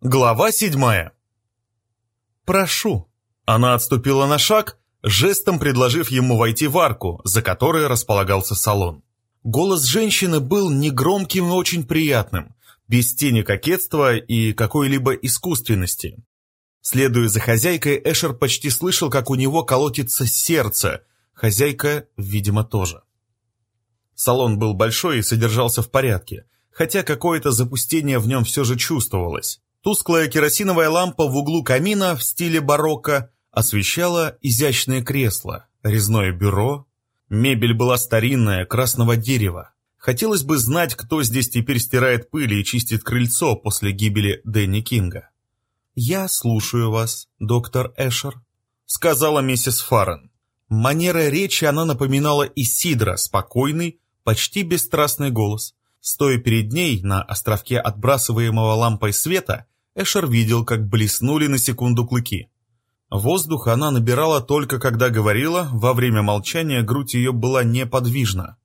Глава седьмая. «Прошу». Она отступила на шаг, жестом предложив ему войти в арку, за которой располагался салон. Голос женщины был негромким, но очень приятным, без тени кокетства и какой-либо искусственности. Следуя за хозяйкой, Эшер почти слышал, как у него колотится сердце. Хозяйка, видимо, тоже. Салон был большой и содержался в порядке, хотя какое-то запустение в нем все же чувствовалось. Тусклая керосиновая лампа в углу камина в стиле барокко освещала изящное кресло, резное бюро. Мебель была старинная, красного дерева. Хотелось бы знать, кто здесь теперь стирает пыль и чистит крыльцо после гибели Дэнни Кинга. «Я слушаю вас, доктор Эшер», — сказала миссис Фаррен. Манера речи она напоминала Исидра, спокойный, почти бесстрастный голос. Стоя перед ней на островке отбрасываемого лампой света, Эшер видел, как блеснули на секунду клыки. Воздух она набирала только когда говорила, во время молчания грудь ее была неподвижна.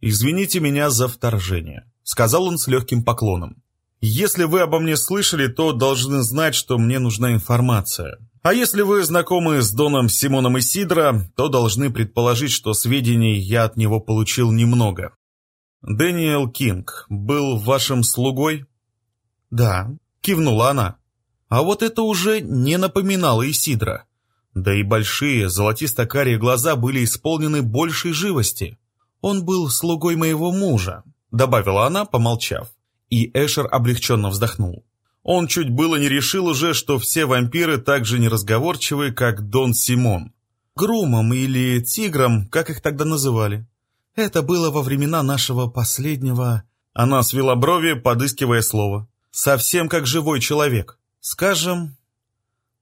«Извините меня за вторжение», — сказал он с легким поклоном. «Если вы обо мне слышали, то должны знать, что мне нужна информация. А если вы знакомы с Доном Симоном Исидро, то должны предположить, что сведений я от него получил немного. Дэниел Кинг был вашим слугой?» «Да», кивнула она. А вот это уже не напоминало Исидра. Да и большие, золотисто-карие глаза были исполнены большей живости. «Он был слугой моего мужа», — добавила она, помолчав. И Эшер облегченно вздохнул. Он чуть было не решил уже, что все вампиры так же неразговорчивы, как Дон Симон. Грумом или тигром, как их тогда называли. Это было во времена нашего последнего... Она свела брови, подыскивая слово совсем как живой человек. Скажем,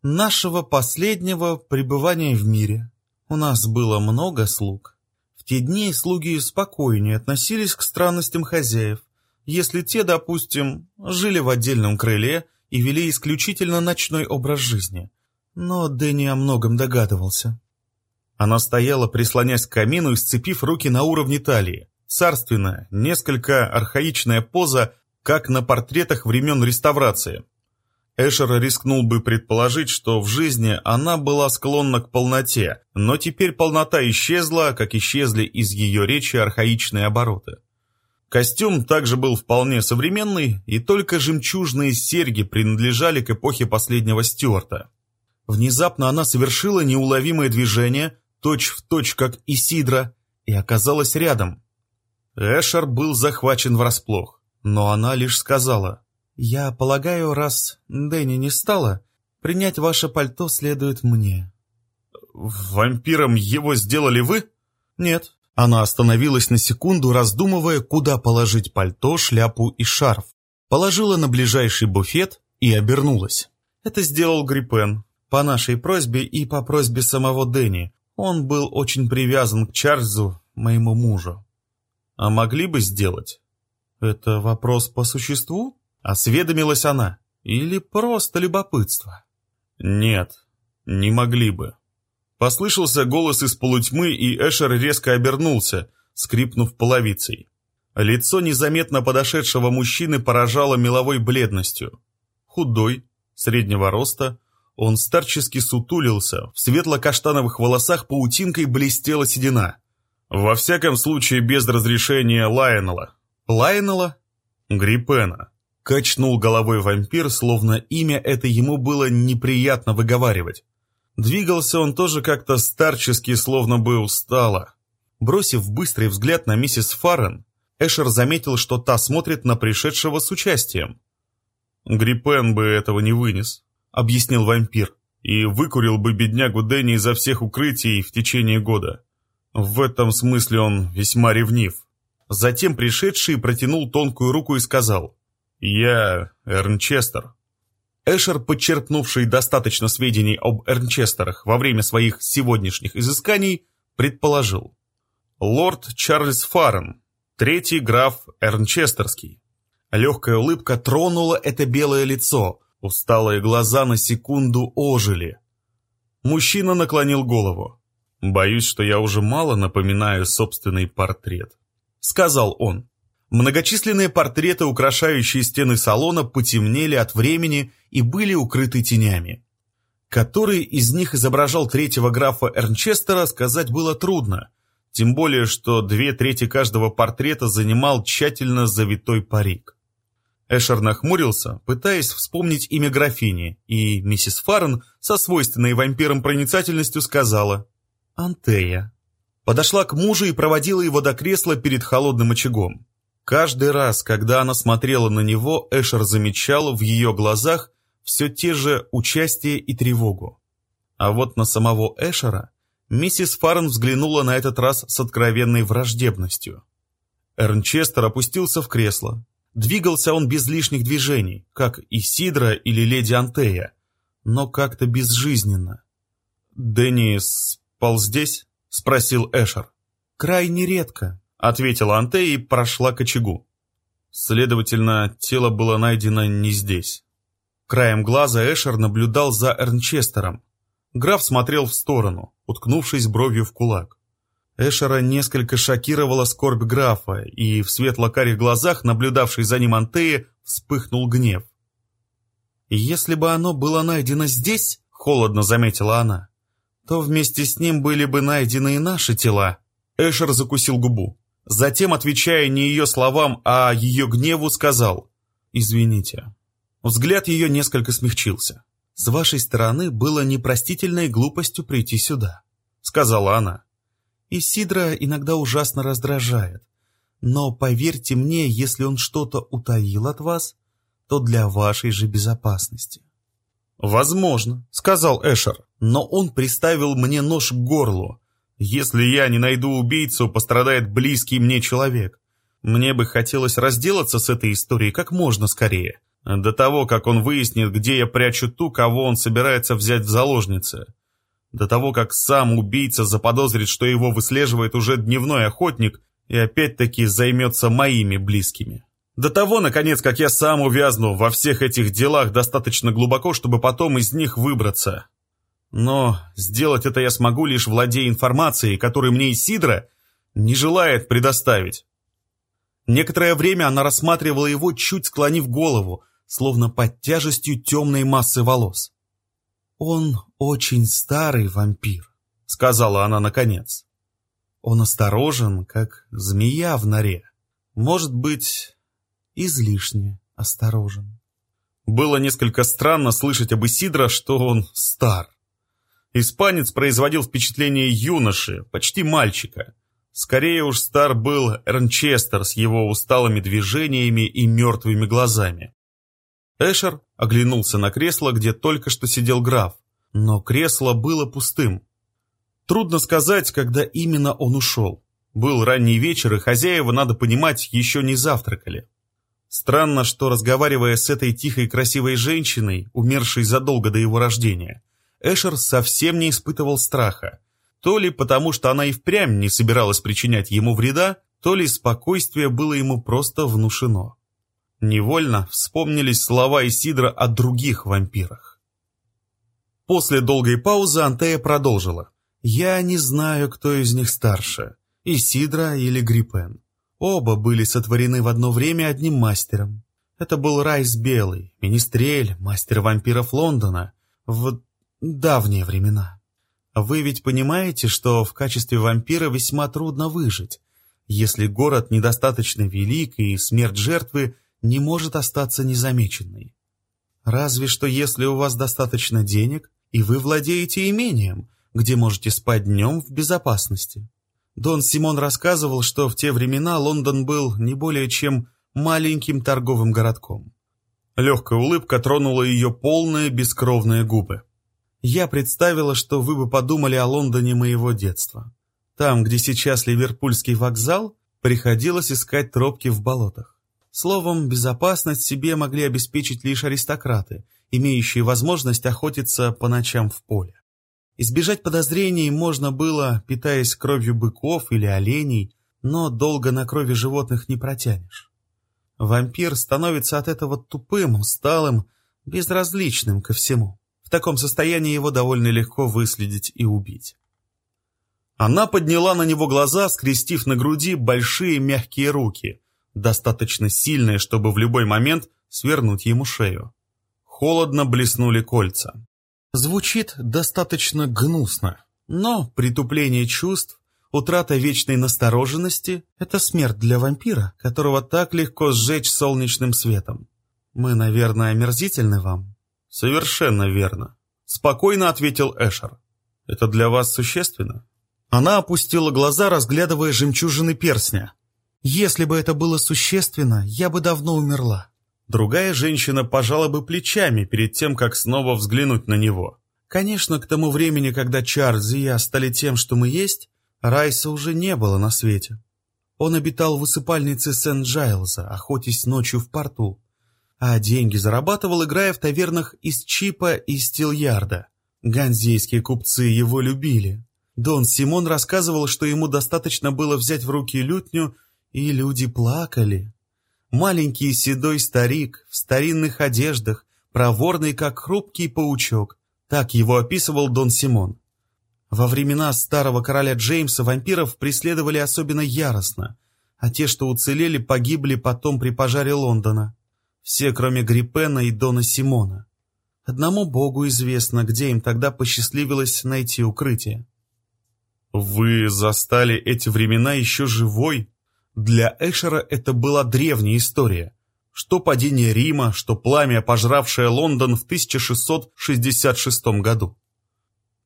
нашего последнего пребывания в мире. У нас было много слуг. В те дни слуги спокойнее относились к странностям хозяев, если те, допустим, жили в отдельном крыле и вели исключительно ночной образ жизни. Но Дэнни о многом догадывался. Она стояла, прислонясь к камину и сцепив руки на уровне талии. Царственная, несколько архаичная поза как на портретах времен реставрации. Эшер рискнул бы предположить, что в жизни она была склонна к полноте, но теперь полнота исчезла, как исчезли из ее речи архаичные обороты. Костюм также был вполне современный, и только жемчужные серьги принадлежали к эпохе последнего Стюарта. Внезапно она совершила неуловимое движение, точь-в-точь точь как Исидра, и оказалась рядом. Эшер был захвачен врасплох. Но она лишь сказала, «Я полагаю, раз Дэнни не стала, принять ваше пальто следует мне». «Вампиром его сделали вы?» «Нет». Она остановилась на секунду, раздумывая, куда положить пальто, шляпу и шарф. Положила на ближайший буфет и обернулась. Это сделал Гриппен. По нашей просьбе и по просьбе самого Дэнни. Он был очень привязан к Чарльзу, моему мужу. А могли бы сделать? «Это вопрос по существу?» — осведомилась она. «Или просто любопытство?» «Нет, не могли бы». Послышался голос из полутьмы, и Эшер резко обернулся, скрипнув половицей. Лицо незаметно подошедшего мужчины поражало меловой бледностью. Худой, среднего роста, он старчески сутулился, в светло-каштановых волосах паутинкой блестела седина. Во всяком случае, без разрешения Лайонела, Лайнела? Гриппена. Качнул головой вампир, словно имя это ему было неприятно выговаривать. Двигался он тоже как-то старчески, словно бы устало. Бросив быстрый взгляд на миссис Фаррен, Эшер заметил, что та смотрит на пришедшего с участием. «Гриппен бы этого не вынес», — объяснил вампир, «и выкурил бы беднягу Дэнни изо всех укрытий в течение года. В этом смысле он весьма ревнив». Затем пришедший протянул тонкую руку и сказал «Я Эрнчестер». Эшер, подчерпнувший достаточно сведений об Эрнчестерах во время своих сегодняшних изысканий, предположил «Лорд Чарльз Фаррен, третий граф Эрнчестерский». Легкая улыбка тронула это белое лицо, усталые глаза на секунду ожили. Мужчина наклонил голову. «Боюсь, что я уже мало напоминаю собственный портрет» сказал он. Многочисленные портреты, украшающие стены салона, потемнели от времени и были укрыты тенями. Который из них изображал третьего графа Эрнчестера, сказать было трудно, тем более, что две трети каждого портрета занимал тщательно завитой парик. Эшер нахмурился, пытаясь вспомнить имя графини, и миссис Фарен со свойственной вампиром проницательностью сказала «Антея». Подошла к мужу и проводила его до кресла перед холодным очагом. Каждый раз, когда она смотрела на него, Эшер замечал в ее глазах все те же участие и тревогу. А вот на самого Эшера Миссис Фарн взглянула на этот раз с откровенной враждебностью. Эрнчестер опустился в кресло. Двигался он без лишних движений, как и Сидра или леди Антея, но как-то безжизненно. «Дэнни спал здесь?» — спросил Эшер. «Крайне редко», — ответила Антея и прошла к очагу. Следовательно, тело было найдено не здесь. Краем глаза Эшер наблюдал за Эрнчестером, Граф смотрел в сторону, уткнувшись бровью в кулак. Эшера несколько шокировала скорбь графа, и в светло-карих глазах, наблюдавшей за ним Антеи, вспыхнул гнев. «Если бы оно было найдено здесь, — холодно заметила она, — то вместе с ним были бы найдены и наши тела». Эшер закусил губу. Затем, отвечая не ее словам, а ее гневу, сказал «Извините». Взгляд ее несколько смягчился. «С вашей стороны было непростительной глупостью прийти сюда», — сказала она. «И Сидра иногда ужасно раздражает. Но поверьте мне, если он что-то утаил от вас, то для вашей же безопасности». «Возможно», — сказал Эшер, «но он приставил мне нож к горлу. Если я не найду убийцу, пострадает близкий мне человек. Мне бы хотелось разделаться с этой историей как можно скорее. До того, как он выяснит, где я прячу ту, кого он собирается взять в заложницы. До того, как сам убийца заподозрит, что его выслеживает уже дневной охотник и опять-таки займется моими близкими. До того, наконец, как я сам увязну во всех этих делах достаточно глубоко, чтобы потом из них выбраться. Но сделать это я смогу, лишь владея информацией, которую мне Исидра не желает предоставить. Некоторое время она рассматривала его, чуть склонив голову, словно под тяжестью темной массы волос. «Он очень старый вампир», — сказала она наконец. «Он осторожен, как змея в норе. Может быть, излишне осторожен». Было несколько странно слышать об Исидро, что он стар. Испанец производил впечатление юноши, почти мальчика. Скорее уж стар был Эрнчестер с его усталыми движениями и мертвыми глазами. Эшер оглянулся на кресло, где только что сидел граф, но кресло было пустым. Трудно сказать, когда именно он ушел. Был ранний вечер, и хозяева, надо понимать, еще не завтракали. Странно, что, разговаривая с этой тихой красивой женщиной, умершей задолго до его рождения, Эшер совсем не испытывал страха. То ли потому, что она и впрямь не собиралась причинять ему вреда, то ли спокойствие было ему просто внушено. Невольно вспомнились слова Исидра о других вампирах. После долгой паузы Антея продолжила. «Я не знаю, кто из них старше, Исидра или Гриппен. Оба были сотворены в одно время одним мастером. Это был Райс Белый, министрель, мастер вампиров Лондона, в давние времена. Вы ведь понимаете, что в качестве вампира весьма трудно выжить, если город недостаточно велик и смерть жертвы не может остаться незамеченной. Разве что если у вас достаточно денег, и вы владеете имением, где можете спать днем в безопасности. Дон Симон рассказывал, что в те времена Лондон был не более чем маленьким торговым городком. Легкая улыбка тронула ее полные бескровные губы. Я представила, что вы бы подумали о Лондоне моего детства. Там, где сейчас Ливерпульский вокзал, приходилось искать тропки в болотах. Словом, безопасность себе могли обеспечить лишь аристократы, имеющие возможность охотиться по ночам в поле. Избежать подозрений можно было, питаясь кровью быков или оленей, но долго на крови животных не протянешь. Вампир становится от этого тупым, усталым, безразличным ко всему. В таком состоянии его довольно легко выследить и убить. Она подняла на него глаза, скрестив на груди большие мягкие руки, достаточно сильные, чтобы в любой момент свернуть ему шею. Холодно блеснули кольца. Звучит достаточно гнусно, но притупление чувств, утрата вечной настороженности — это смерть для вампира, которого так легко сжечь солнечным светом. Мы, наверное, омерзительны вам? Совершенно верно. Спокойно ответил Эшер. Это для вас существенно? Она опустила глаза, разглядывая жемчужины перстня. Если бы это было существенно, я бы давно умерла. Другая женщина пожала бы плечами перед тем, как снова взглянуть на него. Конечно, к тому времени, когда Чарльз и я стали тем, что мы есть, Райса уже не было на свете. Он обитал в усыпальнице Сент-Джайлза, охотясь ночью в порту, а деньги зарабатывал, играя в тавернах из Чипа и Стилярда. Ганзейские купцы его любили. Дон Симон рассказывал, что ему достаточно было взять в руки лютню, и люди плакали. Маленький седой старик в старинных одеждах, проворный, как хрупкий паучок. Так его описывал Дон Симон. Во времена старого короля Джеймса вампиров преследовали особенно яростно, а те, что уцелели, погибли потом при пожаре Лондона. Все, кроме Гриппена и Дона Симона. Одному богу известно, где им тогда посчастливилось найти укрытие. «Вы застали эти времена еще живой?» Для Эшера это была древняя история. Что падение Рима, что пламя, пожравшее Лондон в 1666 году.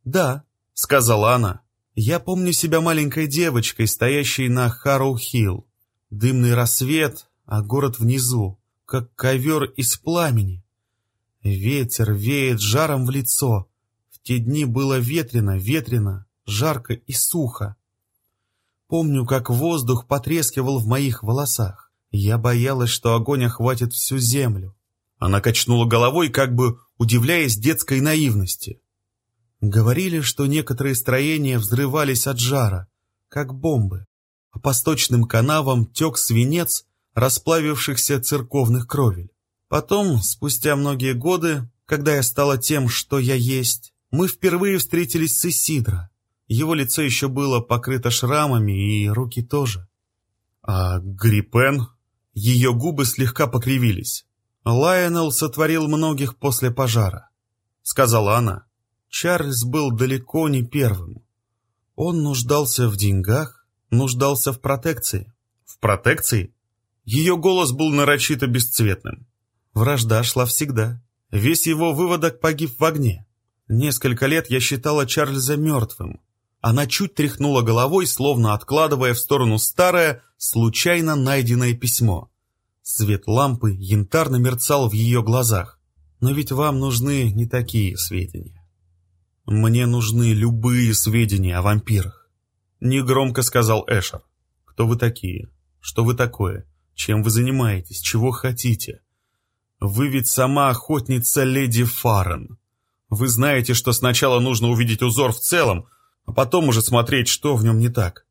«Да», — сказала она, — «я помню себя маленькой девочкой, стоящей на Харроу-Хилл. Дымный рассвет, а город внизу, как ковер из пламени. Ветер веет жаром в лицо. В те дни было ветрено, ветрено, жарко и сухо. Помню, как воздух потрескивал в моих волосах. Я боялась, что огонь охватит всю землю. Она качнула головой, как бы удивляясь детской наивности. Говорили, что некоторые строения взрывались от жара, как бомбы, а по сточным канавам тек свинец расплавившихся церковных кровель. Потом, спустя многие годы, когда я стала тем, что я есть, мы впервые встретились с Исидро. Его лицо еще было покрыто шрамами, и руки тоже. А Гриппен? Ее губы слегка покривились. Лайонел сотворил многих после пожара, сказала она. Чарльз был далеко не первым. Он нуждался в деньгах, нуждался в протекции. В протекции? Ее голос был нарочито бесцветным. Вражда шла всегда. Весь его выводок погиб в огне. Несколько лет я считала Чарльза мертвым, она чуть тряхнула головой, словно откладывая в сторону старое, случайно найденное письмо. Свет лампы янтарно мерцал в ее глазах. Но ведь вам нужны не такие сведения. Мне нужны любые сведения о вампирах. Негромко сказал Эшер. Кто вы такие? Что вы такое? Чем вы занимаетесь? Чего хотите? Вы ведь сама охотница леди Фарен. Вы знаете, что сначала нужно увидеть узор в целом, а потом уже смотреть, что в нем не так.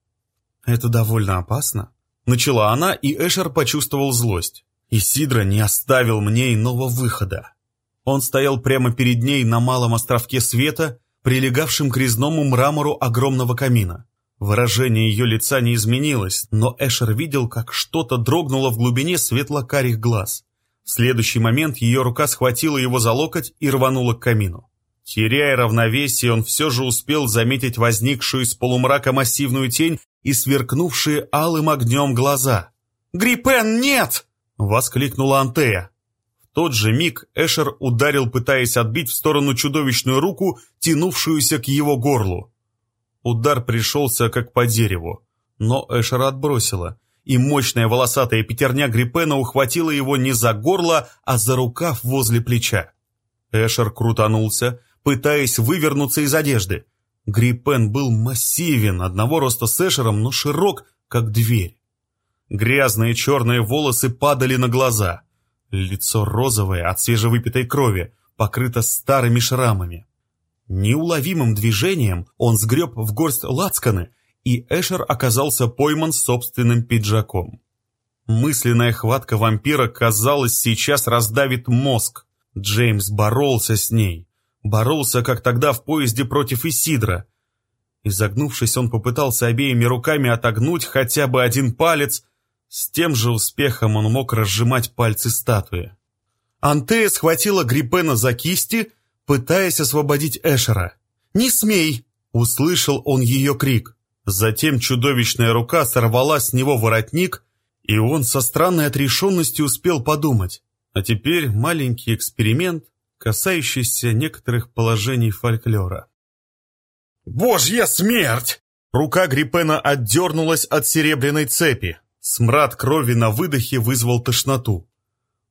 Это довольно опасно. Начала она, и Эшер почувствовал злость. И Сидра не оставил мне иного выхода. Он стоял прямо перед ней на малом островке света, прилегавшем к резному мрамору огромного камина. Выражение ее лица не изменилось, но Эшер видел, как что-то дрогнуло в глубине светло-карих глаз. В следующий момент ее рука схватила его за локоть и рванула к камину. Теряя равновесие, он все же успел заметить возникшую из полумрака массивную тень и сверкнувшие алым огнем глаза. «Гриппен, нет!» — воскликнула Антея. В тот же миг Эшер ударил, пытаясь отбить в сторону чудовищную руку, тянувшуюся к его горлу. Удар пришелся как по дереву, но Эшера отбросила, и мощная волосатая пятерня Гриппена ухватила его не за горло, а за рукав возле плеча. Эшер крутанулся, пытаясь вывернуться из одежды. Гриппен был массивен, одного роста с Эшером, но широк, как дверь. Грязные черные волосы падали на глаза. Лицо розовое от свежевыпитой крови, покрыто старыми шрамами. Неуловимым движением он сгреб в горсть лацканы, и Эшер оказался пойман собственным пиджаком. Мысленная хватка вампира, казалось, сейчас раздавит мозг. Джеймс боролся с ней. Боролся, как тогда в поезде против Исидра. Изогнувшись, он попытался обеими руками отогнуть хотя бы один палец. С тем же успехом он мог разжимать пальцы статуи. Антея схватила Гриппена за кисти, пытаясь освободить Эшера. «Не смей!» — услышал он ее крик. Затем чудовищная рука сорвала с него воротник, и он со странной отрешенностью успел подумать. А теперь маленький эксперимент, касающийся некоторых положений фольклора. «Божья смерть!» Рука Гриппена отдернулась от серебряной цепи. Смрад крови на выдохе вызвал тошноту.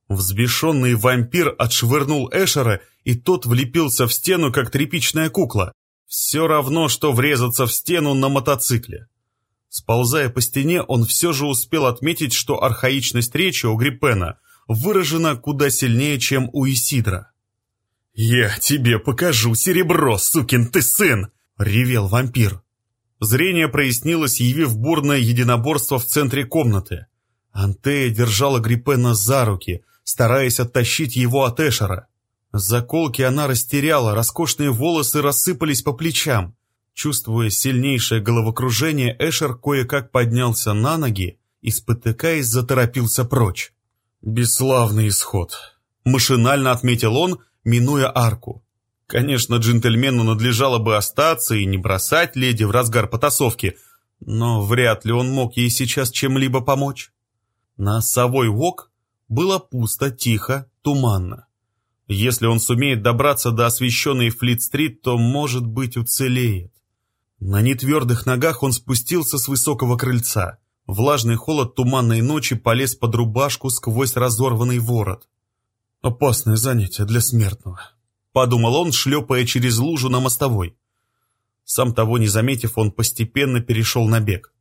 Взбешенный вампир отшвырнул Эшера, и тот влепился в стену, как тряпичная кукла. Все равно, что врезаться в стену на мотоцикле. Сползая по стене, он все же успел отметить, что архаичность речи у Гриппена выражена куда сильнее, чем у Исидра. «Я тебе покажу серебро, сукин ты сын!» — ревел вампир. Зрение прояснилось, явив бурное единоборство в центре комнаты. Антея держала Гриппена за руки, стараясь оттащить его от Эшера. Заколки она растеряла, роскошные волосы рассыпались по плечам. Чувствуя сильнейшее головокружение, Эшер кое-как поднялся на ноги и, спотыкаясь, заторопился прочь. «Бесславный исход», — машинально отметил он, минуя арку. Конечно, джентльмену надлежало бы остаться и не бросать леди в разгар потасовки, но вряд ли он мог ей сейчас чем-либо помочь. На совой вок было пусто, тихо, туманно. Если он сумеет добраться до освещенной Флит-стрит, то, может быть, уцелеет. На нетвердых ногах он спустился с высокого крыльца. Влажный холод туманной ночи полез под рубашку сквозь разорванный ворот. Опасное занятие для смертного подумал он, шлепая через лужу на мостовой. Сам того не заметив, он постепенно перешел на бег.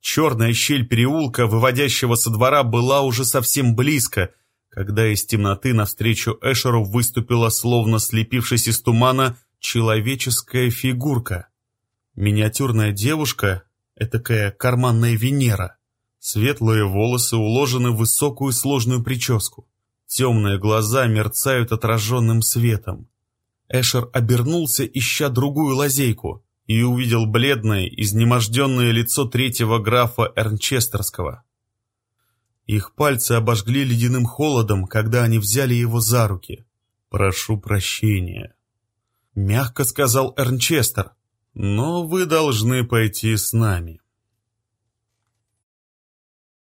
Черная щель переулка, выводящего со двора, была уже совсем близко, когда из темноты навстречу Эшеру выступила, словно слепившись из тумана, человеческая фигурка. Миниатюрная девушка, этакая карманная Венера. Светлые волосы уложены в высокую сложную прическу. Темные глаза мерцают отраженным светом. Эшер обернулся, ища другую лазейку, и увидел бледное, изнеможденное лицо третьего графа Эрнчестерского. Их пальцы обожгли ледяным холодом, когда они взяли его за руки. «Прошу прощения», — мягко сказал Эрнчестер, — «но вы должны пойти с нами».